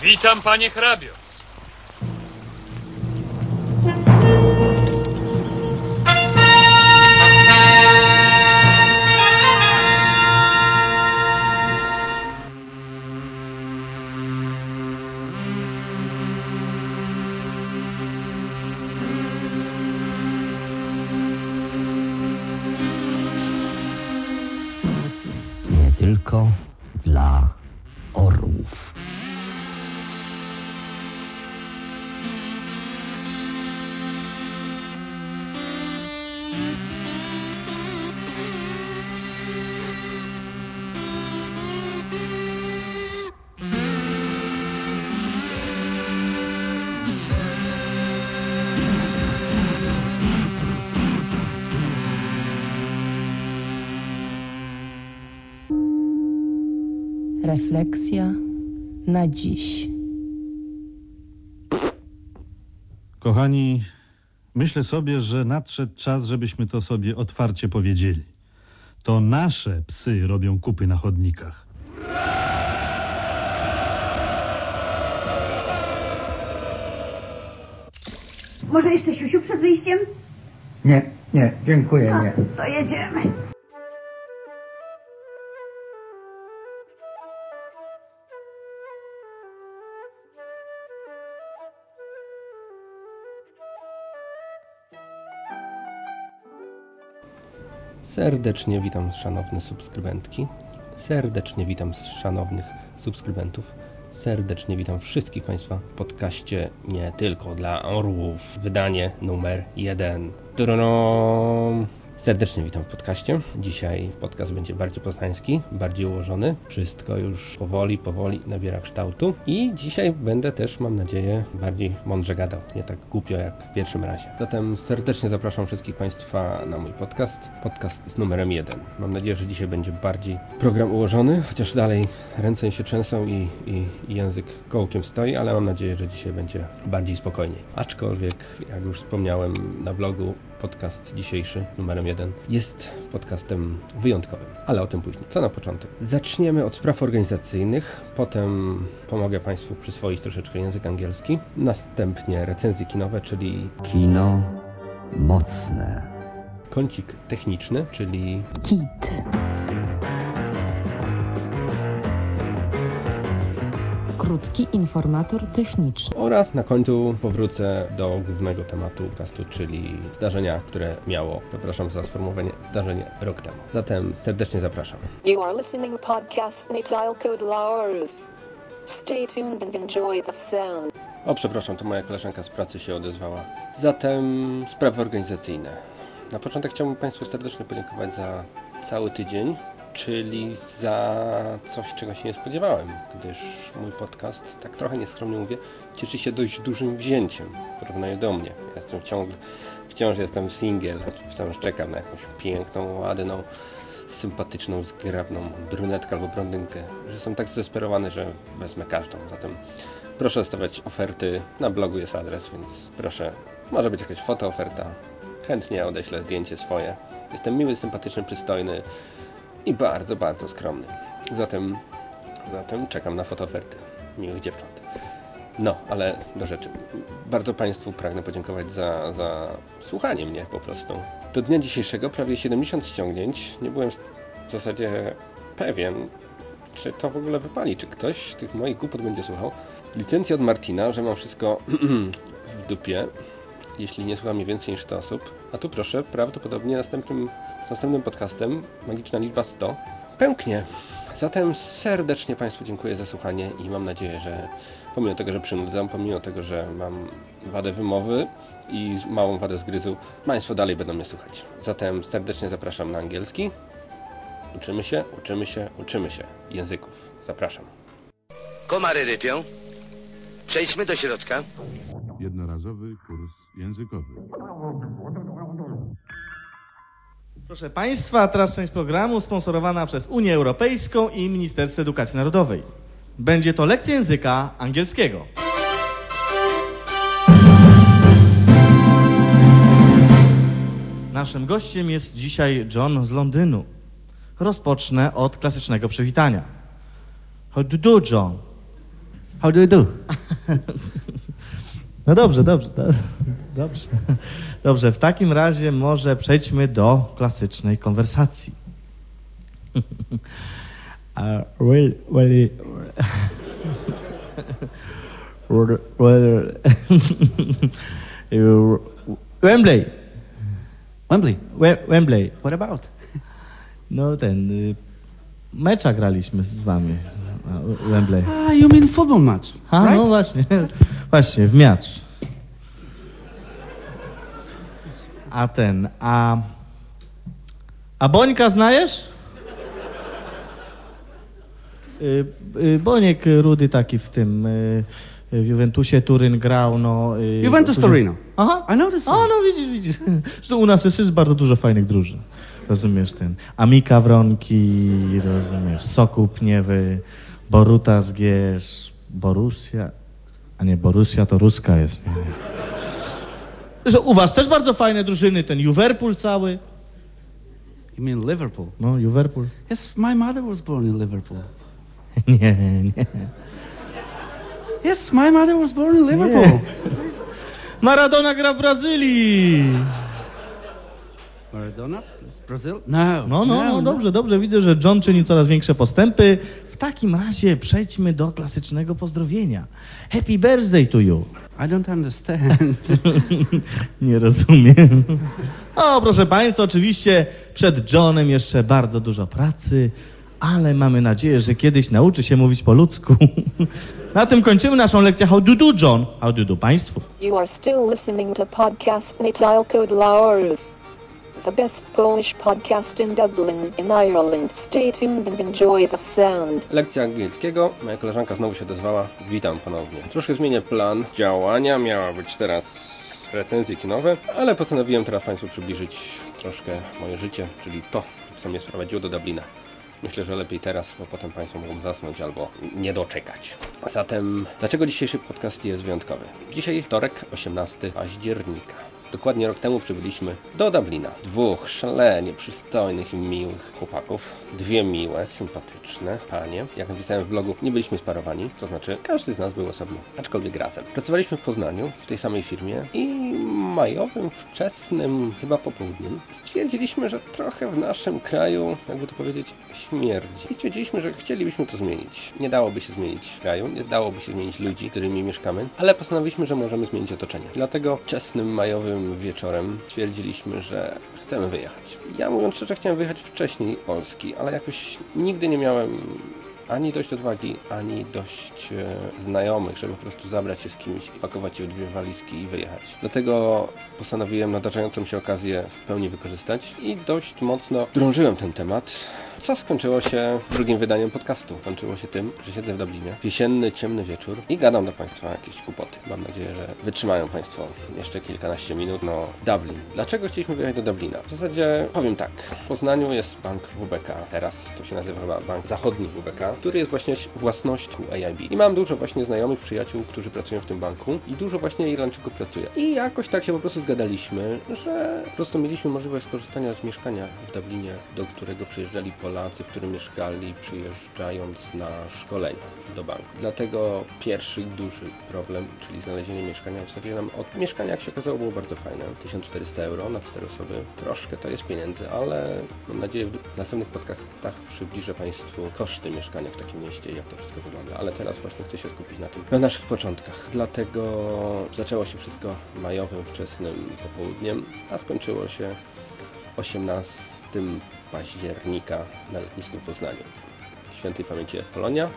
Witam, panie hrabio. Refleksja na dziś. Kochani, myślę sobie, że nadszedł czas, żebyśmy to sobie otwarcie powiedzieli. To nasze psy robią kupy na chodnikach. Może jeszcze siusiu przed wyjściem? Nie, nie, dziękuję, nie. To jedziemy. Serdecznie witam szanowne subskrybentki. Serdecznie witam szanownych subskrybentów. Serdecznie witam wszystkich Państwa w podcaście nie tylko dla orłów. Wydanie numer jeden. Tudurum. Serdecznie witam w podcaście. Dzisiaj podcast będzie bardziej poznański, bardziej ułożony. Wszystko już powoli, powoli nabiera kształtu. I dzisiaj będę też, mam nadzieję, bardziej mądrze gadał. Nie tak głupio jak w pierwszym razie. Zatem serdecznie zapraszam wszystkich Państwa na mój podcast. Podcast z numerem jeden. Mam nadzieję, że dzisiaj będzie bardziej program ułożony, chociaż dalej ręce się trzęsą i, i, i język kołkiem stoi, ale mam nadzieję, że dzisiaj będzie bardziej spokojniej. Aczkolwiek, jak już wspomniałem na blogu, podcast dzisiejszy, numerem jeden, jest podcastem wyjątkowym, ale o tym później. Co na początek? Zaczniemy od spraw organizacyjnych, potem pomogę Państwu przyswoić troszeczkę język angielski, następnie recenzje kinowe, czyli Kino mocne. kącik techniczny, czyli Kit. Krótki informator techniczny. oraz na końcu powrócę do głównego tematu podcastu, czyli zdarzenia, które miało, przepraszam za sformułowanie, zdarzenie rok temu. Zatem serdecznie zapraszam. You are listening podcast Dial Code Lauruf. Stay tuned and enjoy the sound. O, przepraszam, to moja koleżanka z pracy się odezwała. Zatem sprawy organizacyjne. Na początek chciałbym Państwu serdecznie podziękować za cały tydzień, czyli za coś, czego się nie spodziewałem, gdyż mój podcast, tak trochę nieskromnie mówię, cieszy się dość dużym wzięciem w porównaniu do mnie. Ja jestem ciągle, wciąż jestem singiel, wciąż czekam na jakąś piękną, ładną, sympatyczną, zgrabną brunetkę albo blondynkę, że tak zdesperowany, że wezmę każdą. Zatem proszę stawiać oferty. Na blogu jest adres, więc proszę. Może być jakaś fotooferta. Chętnie odeślę zdjęcie swoje. Jestem miły, sympatyczny, przystojny i bardzo, bardzo skromny. Zatem, zatem czekam na fotooferty miłych dziewcząt. No, ale do rzeczy. Bardzo Państwu pragnę podziękować za, za słuchanie mnie po prostu. Do dnia dzisiejszego prawie 70 ściągnięć. Nie byłem w zasadzie pewien, czy to w ogóle wypali, czy ktoś tych moich głupot będzie słuchał. Licencja od Martina, że mam wszystko w dupie, jeśli nie słucha mnie więcej niż 100 osób. A tu proszę, prawdopodobnie następnym, z następnym podcastem, magiczna liczba 100, pęknie. Zatem serdecznie Państwu dziękuję za słuchanie i mam nadzieję, że pomimo tego, że przynudzam, pomimo tego, że mam wadę wymowy i małą wadę zgryzu, Państwo dalej będą mnie słuchać. Zatem serdecznie zapraszam na angielski. Uczymy się, uczymy się, uczymy się języków. Zapraszam. Komary rypią. Przejdźmy do środka. Jednorazowy kurs językowy. Proszę Państwa, teraz część programu sponsorowana przez Unię Europejską i Ministerstwo Edukacji Narodowej. Będzie to lekcja języka angielskiego. Naszym gościem jest dzisiaj John z Londynu. Rozpocznę od klasycznego przywitania. How do you do, John? How do you do? No dobrze, dobrze, do- dobrze. Dobrze, w takim razie może przejdźmy do klasycznej konwersacji. Wembley. Wembley. We- Wembley. What about? No ten, y, mecza graliśmy z wami. Wembley. Ah, you mean football match, A, right? no właśnie, właśnie, w miacz. A ten, a... A Bońka znajesz? Y, y, Boniek Rudy taki w tym, y, w Juventusie Turyn grał, no... Juventus później- Torino. Aha. I know this A, no widzisz, widzisz. Zresztą u nas jest, jest bardzo dużo fajnych drużyn. Rozumiesz ten. Amika Wronki, rozumiesz, Sokół Pniewy, Boruta Zgierz, Borussia. A nie, Borussia to ruska jest. Nie, nie. Że u was też bardzo fajne drużyny, ten Liverpool cały. You mean Liverpool? No, Liverpool. Yes, my mother was born in Liverpool. Nie, nie. Yes, my mother was born in Liverpool. Maradona gra w Brazylii. Maradona? Brazil? No. No, no, no, dobrze, dobrze. Widzę, że John czyni coraz większe postępy. W takim razie przejdźmy do klasycznego pozdrowienia. Happy birthday to you. I don't understand. Nie rozumiem. O, proszę Państwa, oczywiście przed Johnem jeszcze bardzo dużo pracy, ale mamy nadzieję, że kiedyś nauczy się mówić po ludzku. Na tym kończymy naszą lekcję How do do, John? How do do Państwu? You are still listening to podcast Natal Code Laurów. The best Polish podcast in Dublin, in Ireland. Stay tuned and enjoy the sound. Lekcja angielskiego. Moja koleżanka znowu się odezwała. Witam ponownie. Troszkę zmienię plan działania. Miała być teraz recenzje kinowe, ale postanowiłem teraz Państwu przybliżyć troszkę moje życie, czyli to, co mnie sprowadziło do Dublina. Myślę, że lepiej teraz, bo potem Państwo mogą zasnąć albo nie doczekać. Zatem, dlaczego dzisiejszy podcast jest wyjątkowy? Dzisiaj wtorek, 18 października. Dokładnie rok temu przybyliśmy do Dublina. Dwóch szalenie przystojnych i miłych chłopaków. Dwie miłe, sympatyczne panie. Jak napisałem w blogu, nie byliśmy sparowani, to znaczy każdy z nas był osobno, aczkolwiek razem. Pracowaliśmy w Poznaniu, w tej samej firmie i majowym, wczesnym, chyba popołudniem stwierdziliśmy, że trochę w naszym kraju, jakby to powiedzieć, śmierdzi. I stwierdziliśmy, że chcielibyśmy to zmienić. Nie dałoby się zmienić kraju, nie dałoby się zmienić ludzi, którymi mieszkamy, ale postanowiliśmy, że możemy zmienić otoczenie. Dlatego wczesnym majowym wieczorem stwierdziliśmy, że chcemy wyjechać. Ja mówiąc szczerze, chciałem wyjechać wcześniej Polski, ale jakoś nigdy nie miałem ani dość odwagi, ani dość e, znajomych, żeby po prostu zabrać się z kimś, pakować się w dwie walizki i wyjechać. Dlatego postanowiłem nadarzającą się okazję w pełni wykorzystać i dość mocno drążyłem ten temat, co skończyło się drugim wydaniem podcastu. Kończyło się tym, że siedzę w Dublinie, jesienny, ciemny wieczór i gadam do Państwa jakieś głupoty. Mam nadzieję, że wytrzymają Państwo jeszcze kilkanaście minut. No, Dublin. Dlaczego chcieliśmy wyjechać do Dublina? W zasadzie powiem tak. W Poznaniu jest bank WBK. Teraz to się nazywa chyba Bank Zachodni WBK, który jest właśnie własnością AIB. I mam dużo właśnie znajomych, przyjaciół, którzy pracują w tym banku i dużo właśnie Irlandczyków pracuje. I jakoś tak się po prostu zgadaliśmy, że po prostu mieliśmy możliwość skorzystania z mieszkania w Dublinie, do którego przyjeżdżali Polacy, w którym mieszkali, przyjeżdżając na szkolenia do banku. Dlatego pierwszy duży problem, czyli znalezienie mieszkania, w zasadzie nam od mieszkania, jak się okazało, było bardzo fajne. 1400 euro na 4 osoby. Troszkę to jest pieniędzy, ale mam nadzieję, w następnych podcastach przybliżę Państwu koszty mieszkania w takim mieście jak to wszystko wygląda. Ale teraz właśnie chcę się skupić na tym, na naszych początkach. Dlatego zaczęło się wszystko majowym, wczesnym popołudniem, a skończyło się 18 października na lotnisku w Poznaniu. Świętej pamięci Polonia,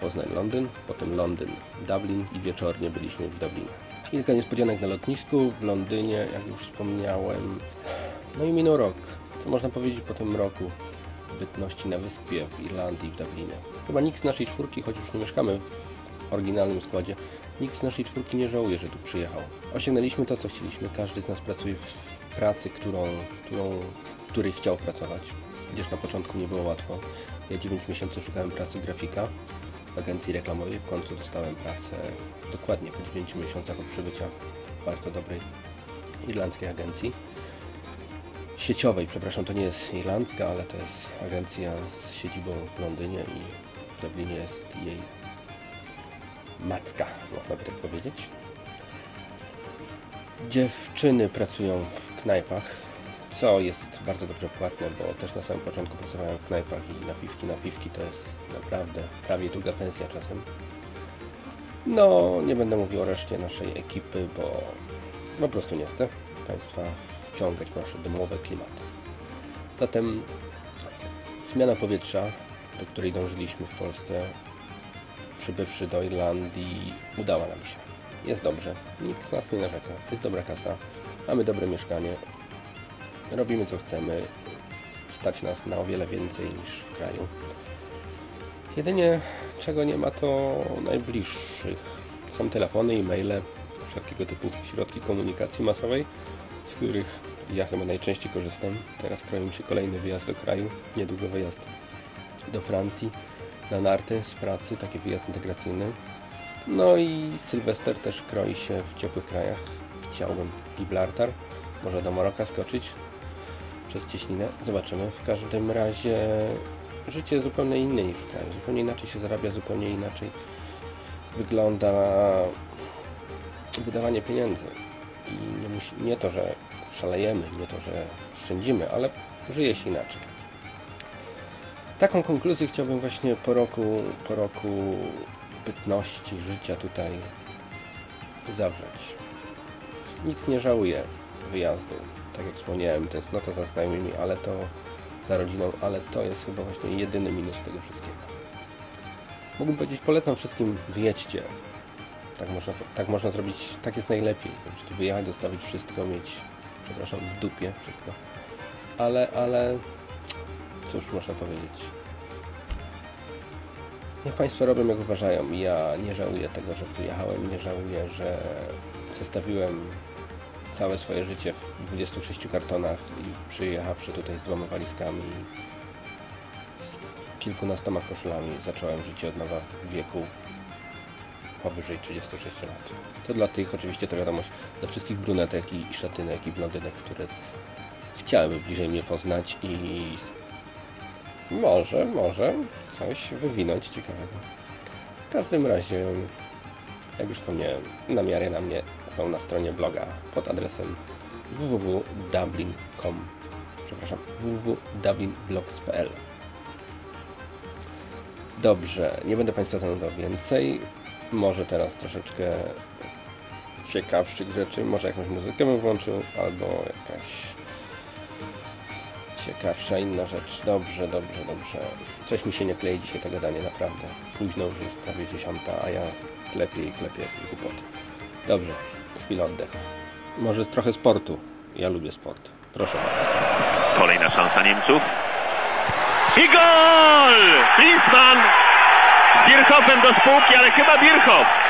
Poznań, Londyn, potem Londyn, Dublin i wieczornie byliśmy w Dublinie. Kilka niespodzianek na lotnisku, w Londynie, jak już wspomniałem. No i minął rok. Co można powiedzieć po tym roku bytności na wyspie, w Irlandii, w Dublinie. Chyba nikt z naszej czwórki, choć już nie mieszkamy w oryginalnym składzie, nikt z naszej czwórki nie żałuje, że tu przyjechał. Osiągnęliśmy to, co chcieliśmy. Każdy z nas pracuje w pracy, którą, którą, w której chciał pracować. Chociaż na początku nie było łatwo. Ja 9 miesięcy szukałem pracy grafika w agencji reklamowej. W końcu dostałem pracę dokładnie po 9 miesiącach od przybycia w bardzo dobrej irlandzkiej agencji. Sieciowej, przepraszam, to nie jest irlandzka, ale to jest agencja z siedzibą w Londynie i w Dublinie jest jej macka, można by tak powiedzieć. Dziewczyny pracują w knajpach, co jest bardzo dobrze płatne, bo też na samym początku pracowałem w knajpach i napiwki, napiwki to jest naprawdę prawie druga pensja czasem. No, nie będę mówił o reszcie naszej ekipy, bo po prostu nie chcę Państwa wciągać w nasze domowe klimaty. Zatem zmiana powietrza, do której dążyliśmy w Polsce, przybywszy do Irlandii, udała nam się. Jest dobrze, nikt z nas nie narzeka, jest dobra kasa, mamy dobre mieszkanie, robimy co chcemy, stać nas na o wiele więcej niż w kraju. Jedynie czego nie ma to najbliższych. Są telefony, e-maile, wszelkiego typu środki komunikacji masowej, z których ja chyba najczęściej korzystam. Teraz kroi mi się kolejny wyjazd do kraju, niedługo wyjazd do Francji na narty z pracy, taki wyjazd integracyjny. No i Sylwester też kroi się w ciepłych krajach. Chciałbym Gibraltar, może do Maroka skoczyć przez cieśninę. Zobaczymy. W każdym razie życie zupełnie inne niż w kraju. Zupełnie inaczej się zarabia, zupełnie inaczej wygląda wydawanie pieniędzy. I nie, musi, nie to, że szalejemy, nie to, że szczędzimy, ale żyje się inaczej. Taką konkluzję chciałbym właśnie po roku, po roku bytności, życia tutaj zawrzeć. Nic nie żałuję wyjazdu. Tak jak wspomniałem, tęsknota za znajomymi, ale to za rodziną, ale to jest chyba właśnie jedyny minus tego wszystkiego. Mógłbym powiedzieć, polecam wszystkim, wyjedźcie. Tak można, tak można zrobić, tak jest najlepiej. Prostu wyjechać, dostawić wszystko, mieć, przepraszam, w dupie wszystko. Ale, ale, cóż można powiedzieć. Niech Państwo robią jak uważają. Ja nie żałuję tego, że wyjechałem, nie żałuję, że zostawiłem całe swoje życie w 26 kartonach i przyjechawszy tutaj z dwoma walizkami z kilkunastoma koszulami zacząłem życie od nowa w wieku powyżej 36 lat. To dla tych, oczywiście to wiadomość, dla wszystkich brunetek i szatynek i blondynek, które chciałyby bliżej mnie poznać i może, może coś wywinąć ciekawego. W każdym razie, jak już wspomniałem, namiary na mnie są na stronie bloga pod adresem www.dublin.com przepraszam, www.dublinblogs.pl Dobrze, nie będę Państwa zanudzał więcej. Może teraz troszeczkę ciekawszych rzeczy, może jakąś muzykę bym włączył, albo jakaś ciekawsza inna rzecz. Dobrze, dobrze, dobrze. Coś mi się nie klei dzisiaj to gadanie, naprawdę. Późno już jest prawie dziesiąta, a ja klepię i klepię jakieś głupoty. Dobrze, chwila oddechu. Może trochę sportu. Ja lubię sport. Proszę bardzo. Kolejna szansa Niemców. I gol! Klinsmann z Bierhofem do spółki, ale chyba Bierhoff.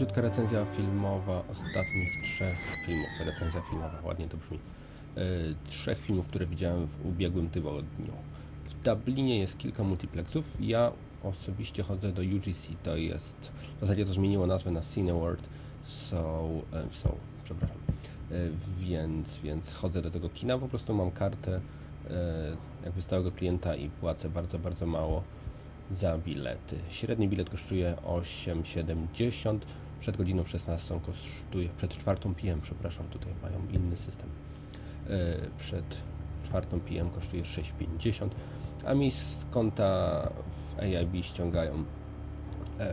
Króciutka recenzja filmowa ostatnich trzech filmów. Recenzja filmowa, ładnie to brzmi. Yy, trzech filmów, które widziałem w ubiegłym tygodniu. W Dublinie jest kilka multiplexów. Ja osobiście chodzę do UGC, to jest, w zasadzie to zmieniło nazwę na Cineworld, są, e, są, przepraszam, e, więc, więc chodzę do tego kina, po prostu mam kartę e, jakby stałego klienta i płacę bardzo, bardzo mało za bilety. Średni bilet kosztuje 8,70, przed godziną 16 kosztuje, przed 4 PM, przepraszam, tutaj mają inny system, przed 4 PM kosztuje 6,50, a mi z konta w AIB ściągają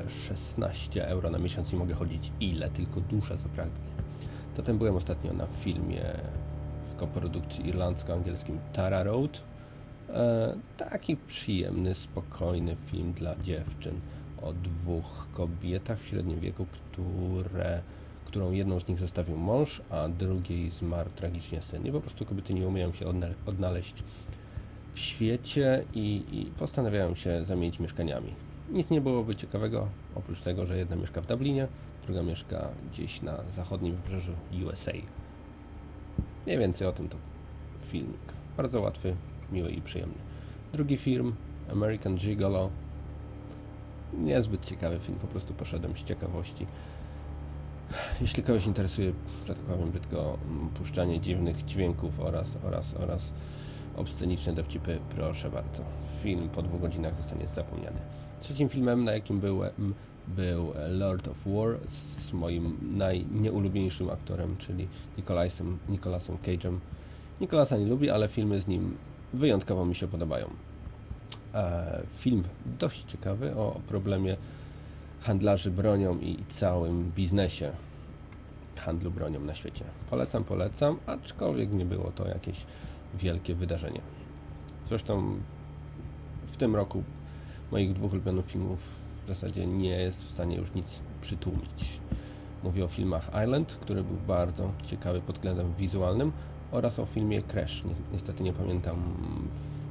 16 euro na miesiąc i mogę chodzić ile tylko dusza zapragnie. Zatem byłem ostatnio na filmie w koprodukcji irlandzko-angielskim Tara Road. E, taki przyjemny, spokojny film dla dziewczyn o dwóch kobietach w średnim wieku, które, którą jedną z nich zostawił mąż, a drugiej zmarł tragicznie syn. I po prostu kobiety nie umieją się odnaleźć w świecie i, i postanawiają się zamienić mieszkaniami. Nic nie byłoby ciekawego, oprócz tego, że jedna mieszka w Dublinie, druga mieszka gdzieś na zachodnim wybrzeżu USA. Mniej więcej o tym to filmik. Bardzo łatwy, miły i przyjemny. Drugi film, American Gigolo. Niezbyt ciekawy film, po prostu poszedłem z ciekawości. Jeśli kogoś interesuje, że tak powiem brzydko, mm, puszczanie dziwnych dźwięków oraz, oraz, oraz obsceniczne dowcipy, proszę bardzo. Film po dwóch godzinach zostanie zapomniany. Trzecim filmem, na jakim byłem, był Lord of War z moim najnieulubieńszym aktorem, czyli Nicolasem, Nicolasem Cage'em. Nicolasa nie lubi, ale filmy z nim wyjątkowo mi się podobają. E, film dość ciekawy o problemie handlarzy bronią i całym biznesie handlu bronią na świecie. Polecam, polecam, aczkolwiek nie było to jakieś wielkie wydarzenie. Zresztą w tym roku moich dwóch ulubionych filmów w zasadzie nie jest w stanie już nic przytłumić. Mówię o filmach Island, który był bardzo ciekawy pod względem wizualnym oraz o filmie Crash. Ni niestety nie pamiętam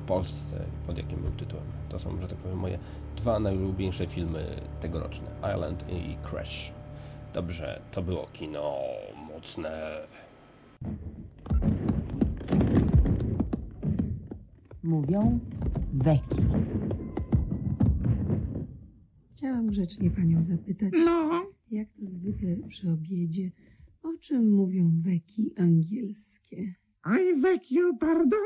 Polsce pod jakim był tytułem. To są, że tak powiem, moje dwa najulubieńsze filmy tegoroczne. Island i Crash. Dobrze, to było kino mocne. Mówią weki. Chciałam grzecznie panią zapytać, No, jak to zwykle przy obiedzie, o czym mówią weki angielskie? I beg your pardon?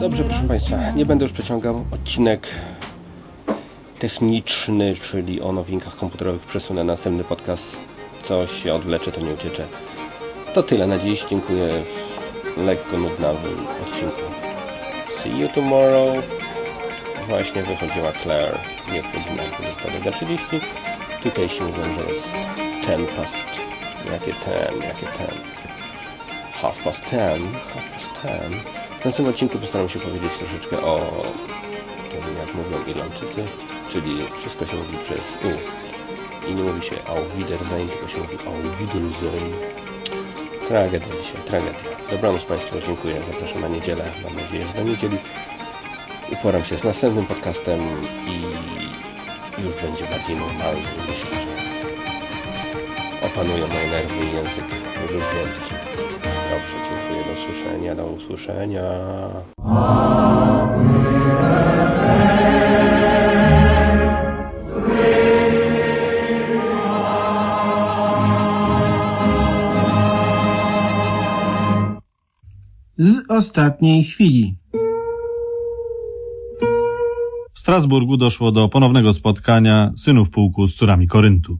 Dobrze, proszę Państwa, nie będę już przeciągał. Odcinek techniczny, czyli o nowinkach komputerowych przesunę na następny podcast. Co się odwlecze, to nie ucieczę. To tyle na dziś. Dziękuję w lekko nudnawym odcinku. See you tomorrow. Właśnie wychodziła Claire. Nie wchodzimy na 20.30. Tutaj się mówią, że jest 10 past. Jakie ten, jakie ten. Half past ten, half past ten. W następnym odcinku postaram się powiedzieć troszeczkę o tym, jak mówią Irlandczycy, czyli wszystko się mówi przez U. I nie mówi się Auf Wiedersehen, tylko się mówi Auf Wiedersehen. Tragedia dzisiaj, tragedia. Dobranoc Państwu, dziękuję. Zapraszam na niedzielę. Mam nadzieję, że do niedzieli uporam się z następnym podcastem i już będzie bardziej normalny. Myślę, że opanują moje nerwy i język wyluźnięty. Dobrze, dziękuję. Do usłyszenia, do usłyszenia. Z ostatniej chwili. W Strasburgu doszło do ponownego spotkania synów pułku z córami Koryntu.